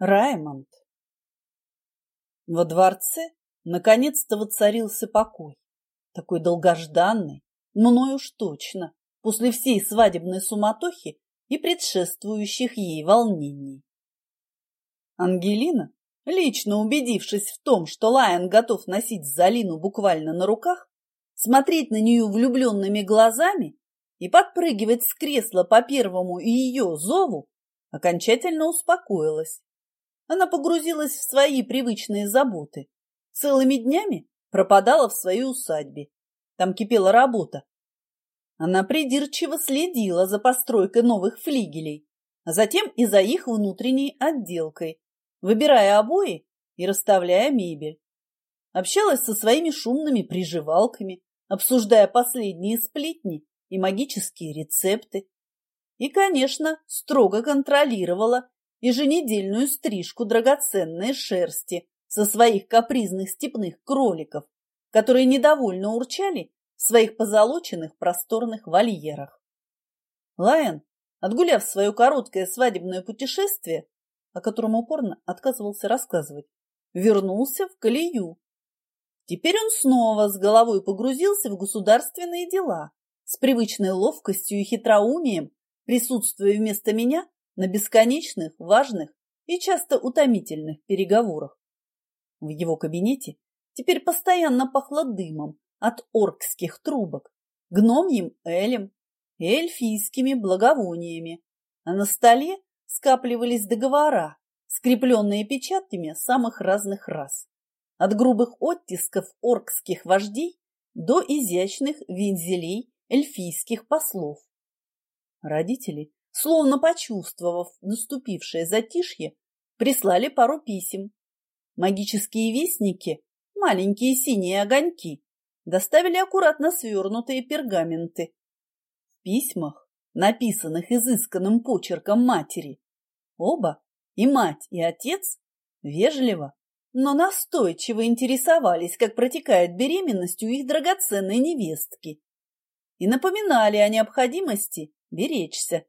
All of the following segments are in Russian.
Раймонд. Во дворце наконец-то воцарился покой. Такой долгожданный, мною уж точно, после всей свадебной суматохи и предшествующих ей волнений. Ангелина, лично убедившись в том, что Лайон готов носить Залину буквально на руках, смотреть на нее влюбленными глазами и подпрыгивать с кресла по первому ее зову, окончательно успокоилась она погрузилась в свои привычные заботы. Целыми днями пропадала в своей усадьбе. Там кипела работа. Она придирчиво следила за постройкой новых флигелей, а затем и за их внутренней отделкой, выбирая обои и расставляя мебель. Общалась со своими шумными приживалками, обсуждая последние сплетни и магические рецепты. И, конечно, строго контролировала еженедельную стрижку драгоценной шерсти со своих капризных степных кроликов, которые недовольно урчали в своих позолоченных просторных вольерах. Лайон, отгуляв свое короткое свадебное путешествие, о котором упорно отказывался рассказывать, вернулся в колею. Теперь он снова с головой погрузился в государственные дела, с привычной ловкостью и хитроумием, присутствуя вместо меня на бесконечных, важных и часто утомительных переговорах. В его кабинете теперь постоянно пахло дымом от оркских трубок, гномьим элем и эльфийскими благовониями, а на столе скапливались договора, скрепленные печатями самых разных рас, от грубых оттисков оркских вождей до изящных вензелей эльфийских послов. Родители словно почувствовав наступившее затишье, прислали пару писем. Магические вестники, маленькие синие огоньки, доставили аккуратно свернутые пергаменты. В письмах, написанных изысканным почерком матери, оба, и мать, и отец, вежливо, но настойчиво интересовались, как протекает беременность у их драгоценной невестки, и напоминали о необходимости беречься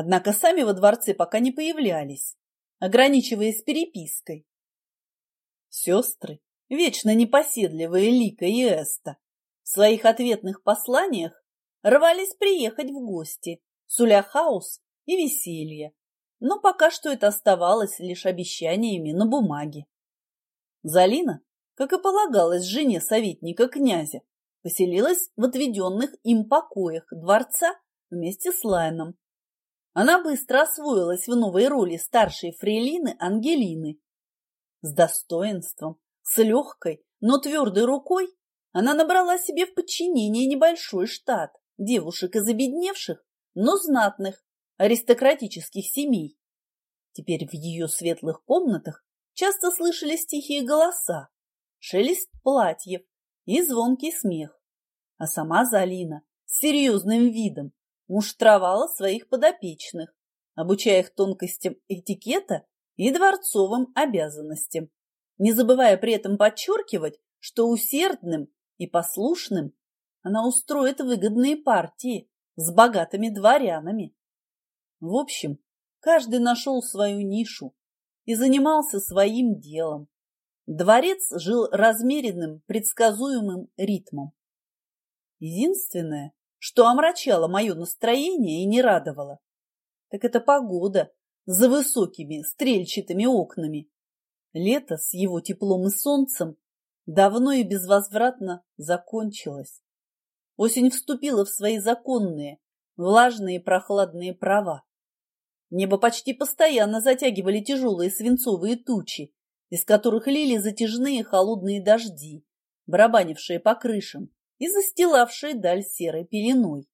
Однако сами во дворце пока не появлялись, ограничиваясь перепиской. Сестры, вечно непоседливые Лика и Эста, в своих ответных посланиях рвались приехать в гости, суля хаос и веселье, но пока что это оставалось лишь обещаниями на бумаге. Залина, как и полагалось жене советника князя, поселилась в отведенных им покоях дворца вместе с Лайном она быстро освоилась в новой роли старшей фрейлины Ангелины. С достоинством, с легкой, но твердой рукой она набрала себе в подчинение небольшой штат девушек из обедневших, но знатных, аристократических семей. Теперь в ее светлых комнатах часто слышались тихие голоса, шелест платьев и звонкий смех. А сама Залина с серьезным видом муштровала своих подопечных, обучая их тонкостям этикета и дворцовым обязанностям, не забывая при этом подчеркивать, что усердным и послушным она устроит выгодные партии с богатыми дворянами. В общем, каждый нашел свою нишу и занимался своим делом. Дворец жил размеренным, предсказуемым ритмом. Единственное, что омрачало мое настроение и не радовало. Так это погода за высокими стрельчатыми окнами. Лето с его теплом и солнцем давно и безвозвратно закончилось. Осень вступила в свои законные, влажные и прохладные права. Небо почти постоянно затягивали тяжелые свинцовые тучи, из которых лили затяжные холодные дожди, барабанившие по крышам и застилавшие даль серой пеленой.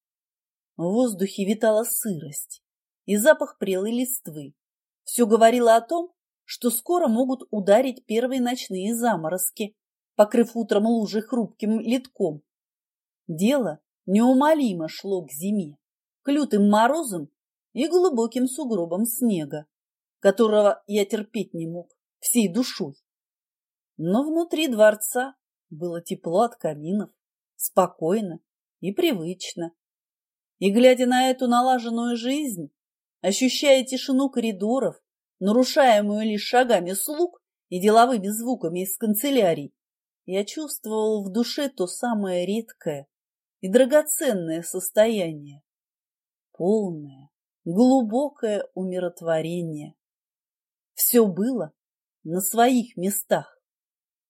В воздухе витала сырость и запах прелой листвы. Все говорило о том, что скоро могут ударить первые ночные заморозки, покрыв утром лужи хрупким литком. Дело неумолимо шло к зиме, к лютым морозам и глубоким сугробам снега, которого я терпеть не мог всей душой. Но внутри дворца было тепло от каминов, спокойно и привычно. И, глядя на эту налаженную жизнь, ощущая тишину коридоров нарушаемую лишь шагами слуг и деловыми звуками из канцелярий, я чувствовал в душе то самое редкое и драгоценное состояние, полное, глубокое умиротворение. Все было на своих местах.